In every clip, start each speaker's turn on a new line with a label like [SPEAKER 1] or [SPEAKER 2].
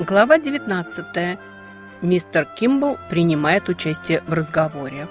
[SPEAKER 1] Глава 19. Мистер Кимбл принимает участие в разговоре.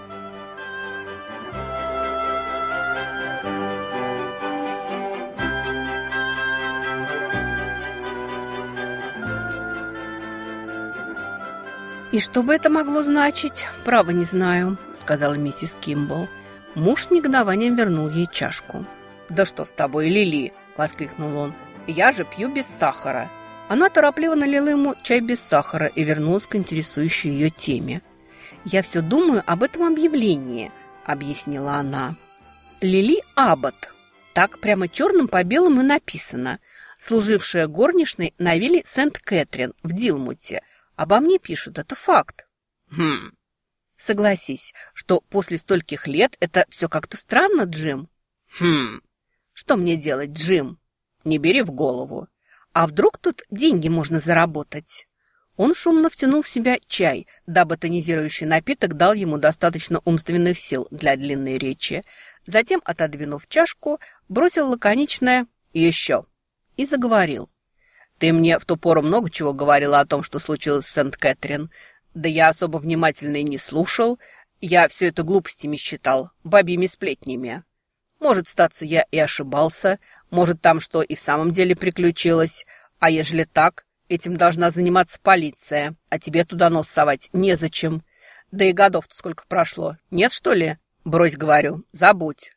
[SPEAKER 1] «И что бы это могло значить? Право не знаю», — сказала миссис Кимбл. Муж с негодованием вернул ей чашку. «Да что с тобой, Лили?» — воскликнул он. «Я же пью без сахара». Она торопливо налила ему чай без сахара и вернулась к интересующей ее теме. «Я все думаю об этом объявлении», — объяснила она. «Лили Аббот». Так прямо черным по белому написано. Служившая горничной на вилле Сент-Кэтрин в Дилмуте. Обо мне пишут, это факт. Хм. Согласись, что после стольких лет это все как-то странно, Джим. Хм. Что мне делать, Джим? Не бери в голову. А вдруг тут деньги можно заработать? Он шумно втянул в себя чай, дабы тонизирующий напиток дал ему достаточно умственных сил для длинной речи. Затем, отодвинув чашку, бросил лаконичное «еще» и заговорил. Ты мне в ту пору много чего говорила о том, что случилось в Сент-Кэтрин. Да я особо внимательно и не слушал. Я все это глупостями считал, бабьими сплетнями. Может, статься я и ошибался. Может, там что и в самом деле приключилось. А ежели так, этим должна заниматься полиция. А тебе туда нос совать незачем. Да и годов-то сколько прошло. Нет, что ли? Брось, говорю, забудь.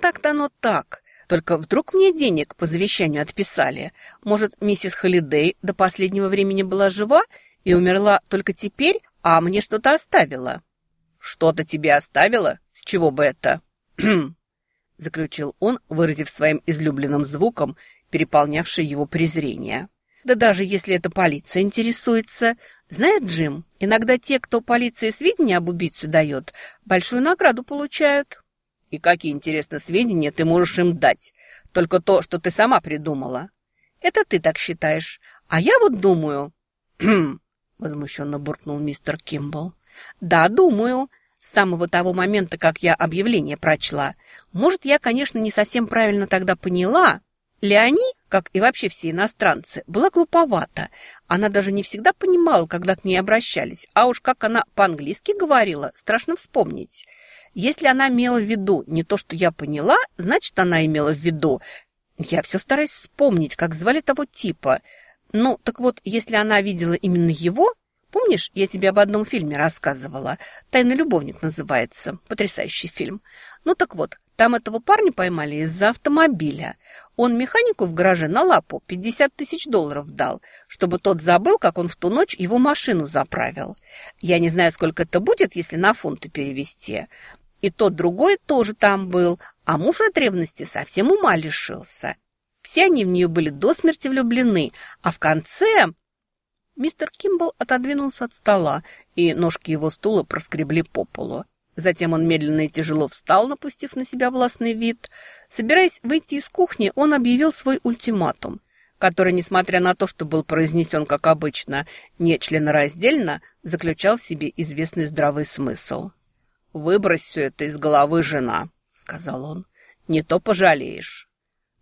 [SPEAKER 1] Так-то оно так. Только вдруг мне денег по завещанию отписали. Может, миссис Холидей до последнего времени была жива и умерла только теперь, а мне что-то оставила?» «Что-то тебе оставила? С чего бы это?» заключил он, выразив своим излюбленным звуком, переполнявший его презрение. «Да даже если это полиция интересуется. Знает Джим, иногда те, кто полиции сведения об убийце дает, большую награду получают». И какие, интересные сведения ты можешь им дать? Только то, что ты сама придумала. Это ты так считаешь. А я вот думаю... возмущенно буркнул мистер Кимбл. Да, думаю. С самого того момента, как я объявление прочла. Может, я, конечно, не совсем правильно тогда поняла. Леони, как и вообще все иностранцы, была глуповата. Она даже не всегда понимала, когда к ней обращались. А уж как она по-английски говорила, страшно вспомнить. Если она имела в виду не то, что я поняла, значит, она имела в виду... Я все стараюсь вспомнить, как звали того типа. Ну, так вот, если она видела именно его... Помнишь, я тебе об одном фильме рассказывала? «Тайный любовник» называется. Потрясающий фильм. Ну, так вот, там этого парня поймали из-за автомобиля. Он механику в гараже на лапу 50 тысяч долларов дал, чтобы тот забыл, как он в ту ночь его машину заправил. Я не знаю, сколько это будет, если на фунты перевести. И тот другой тоже там был, а муж от ревности совсем ума лишился. Все они в нее были до смерти влюблены, а в конце... Мистер Кимбл отодвинулся от стола, и ножки его стула проскребли по полу. Затем он медленно и тяжело встал, напустив на себя властный вид. Собираясь выйти из кухни, он объявил свой ультиматум, который, несмотря на то, что был произнесен, как обычно, не членораздельно, заключал в себе известный здравый смысл. «Выбрось все это из головы, жена», — сказал он. «Не то пожалеешь».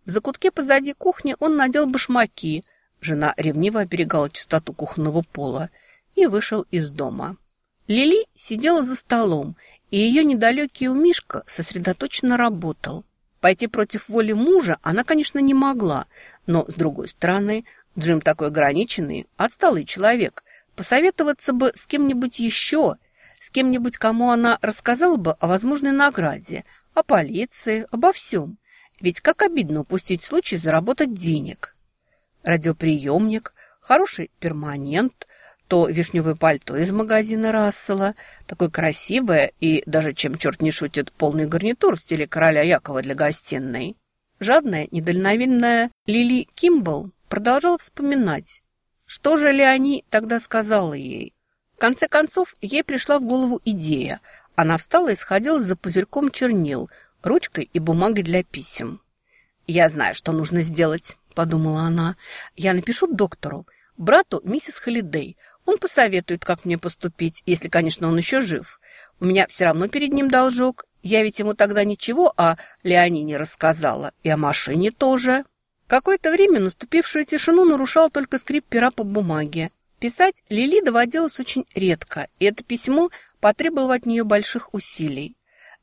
[SPEAKER 1] В закутке позади кухни он надел башмаки. Жена ревниво оберегала чистоту кухонного пола и вышел из дома. Лили сидела за столом, и ее недалекий умишка сосредоточенно работал. Пойти против воли мужа она, конечно, не могла, но, с другой стороны, Джим такой ограниченный, отсталый человек. Посоветоваться бы с кем-нибудь еще, с кем-нибудь, кому она рассказала бы о возможной награде, о полиции, обо всем. Ведь как обидно упустить случай заработать денег. Радиоприемник, хороший перманент, то вишневое пальто из магазина Рассела, такое красивое и, даже чем черт не шутит, полный гарнитур в стиле короля Якова для гостиной. Жадная, недальновидная Лили Кимбл продолжала вспоминать, что же Леони тогда сказала ей конце концов, ей пришла в голову идея. Она встала и сходила за пузырьком чернил, ручкой и бумагой для писем. «Я знаю, что нужно сделать», — подумала она. «Я напишу доктору, брату миссис Холидей. Он посоветует, как мне поступить, если, конечно, он еще жив. У меня все равно перед ним должок. Я ведь ему тогда ничего о Леони не рассказала. И о машине тоже». Какое-то время наступившую тишину нарушал только скрип пера по бумаге. Писать Лили доводилось очень редко, и это письмо потребовало от нее больших усилий.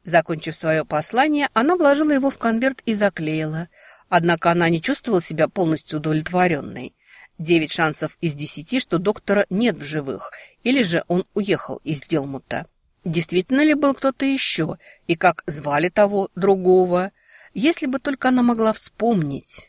[SPEAKER 1] Закончив свое послание, она вложила его в конверт и заклеила. Однако она не чувствовала себя полностью удовлетворенной. Девять шансов из десяти, что доктора нет в живых, или же он уехал из Делмута. Действительно ли был кто-то еще, и как звали того другого? Если бы только она могла вспомнить.